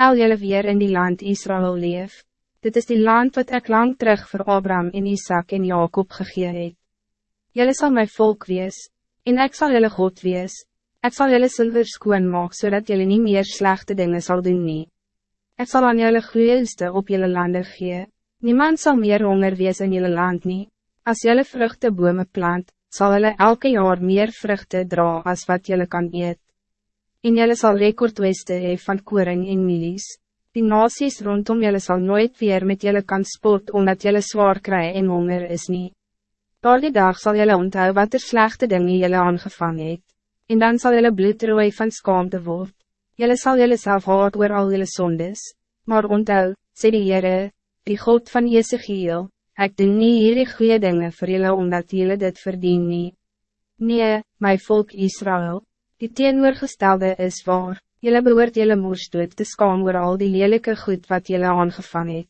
al jylle weer in die land Israël leef. Dit is die land wat ik lang terug voor Abraham en Isaac en Jacob gegee het. Jylle sal my volk wees, en ik zal jylle God wees. Ik zal jylle silver skoon maak, so jylle nie meer slechte dingen zal doen nie. Ek sal aan jylle goeieiste op jylle lande gee. Niemand zal meer honger wees in jylle land nie. As jylle vruchtebome plant, zal jylle elke jaar meer vruchten dra as wat jylle kan eet. En jylle sal rekordweste hee van koring en milies. Die nasies rondom jylle sal nooit weer met jylle kan spot omdat jylle zwaar kry en honger is nie. Daar die dag zal jylle onthou wat er slechte dingen jylle aangevang het. En dan zal jylle bloedrooi van skaamte word. Jylle sal jylle self haat oor al jylle sondes. Maar onthou, sê die Heere, die God van Jezegiel, ik doe niet hierdie goede dingen voor jullie omdat jullie dit verdien nie. Nee, my volk Israël, die teenoorgestelde is waar, jullie behoort jullie moers dood te skaam oor al die lelijke goed wat jullie aangevang het.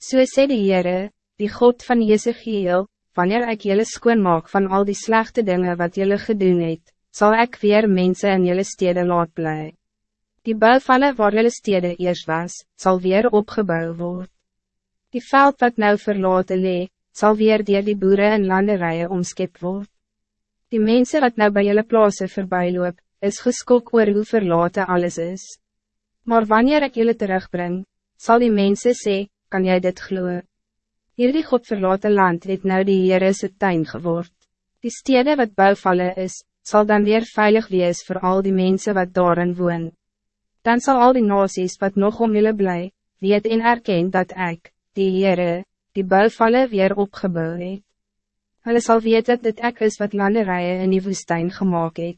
So sê die Heere, die God van Jezegiel, wanneer ik jullie skoon maak van al die slechte dingen wat jullie gedoen het, zal ik weer mensen in jullie steden laat blij. Die bouwvallen waar jullie steden eerst was, zal weer opgebouwd worden. Die veld wat nou verlaten lee, zal weer dier die boeren en landerijen omskip word. Die mensen wat nou bij jullie plaatsen voorbij loop, is geskok oor hoe verlaten alles is. Maar wanneer ik jullie terugbreng, zal die mensen sê, kan jij dit gloeien? Hierdie God verlaten land het nou die Heere se tuin geword. Die stede wat bouwvallen is, zal dan weer veilig wees voor al die mensen wat daarin woon. Dan zal al die nasies wat nog om jullie blij, weet en erken dat ik, die Heere, die bouwvallen weer opgebouwd het. Hulle sal weet dat dit ek is wat landerijen in die woestijn gemaakt het.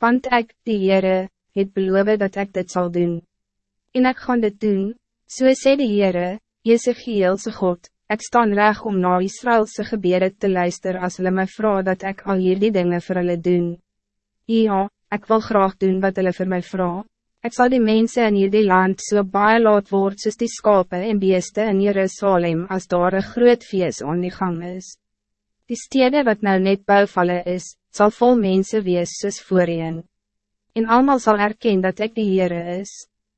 Want ek, die Heere, het beloof dat ik dit zal doen. En ik gaan dit doen, so sê die Heere, Jezegielse God, ik staan reg om na Israëlse gebede te luisteren als hulle my vraag dat ik al hier die dingen voor hulle doen. Ja, ik wil graag doen wat hulle voor mij vraag. Ik zal die mensen in hierdie land so baie laat word soos die skape en beeste in Jerusalem als daar een groot feest aan die gang is. Die stede wat nou net bouwvallen is, zal vol mensen wees soos voorheen. En allemaal zal erkennen dat ik die Heere is.